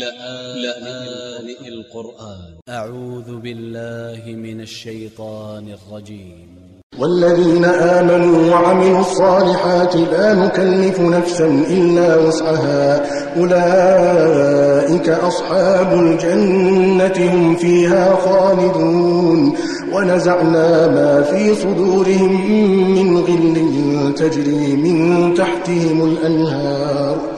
لآن القرآن. أ ع و ذ ب ا ل ل ه من ا ل ش ي ط ا ن ا ل ج ي م والذين آمنوا وعملوا الصالحات لا نكلف نفسا إلا وسعها. أولئك أصحاب الجنة هم فيها خالدون. ونزعنا ما في صدورهم من غل تجري من تحتهم الأنهار.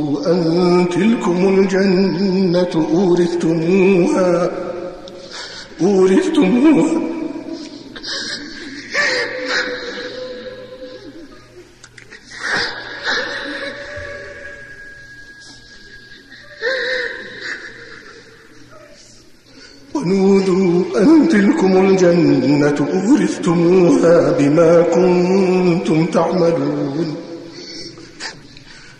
أن تلكم الجنة أورثتموها. أورثتموها. ونودوا أن تلكم الجنة أورثتموها بما كنتم تعملون.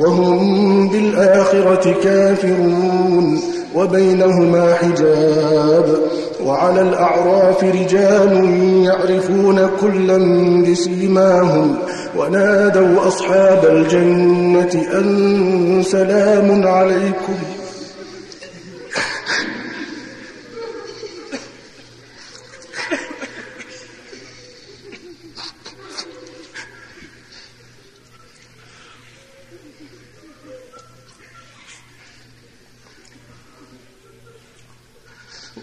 وهم بالآخرة كافرون وبينهما حجاب وعلى الأعراف رجال يعرفون كلا بسيماهم ونادوا أصحاب الجنة أن سلام عليكم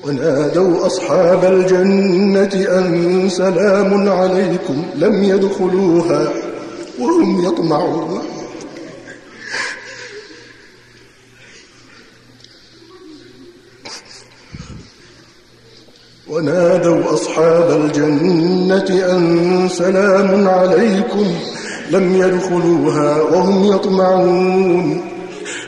ونادوا أصحاب الجنة أن سلام عليكم لم يدخلوها وهم يطمعون. ونادوا أصحاب الجنة أن سلام عليكم لم يدخلوها وهم يطمعون.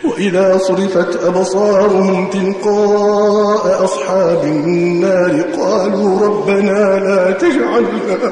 وإذا صرفت أبصارهم تلقاء أصحاب النار قالوا ربنا لا تجعلنا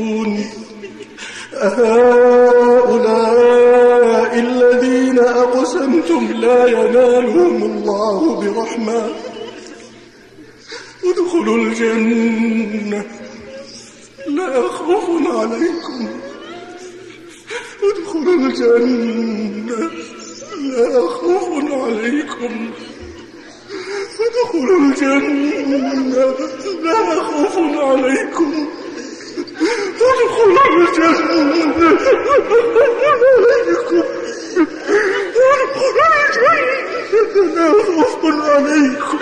أهؤلاء الذين أقسمتم لا ينالهم الله برحمة. ادخلوا الجنة. لا خوف عليكم. ادخلوا الجنة. لا خوف عليكم. ادخلوا الجنة. لا خوف عليكم. لا عليكم عليكم.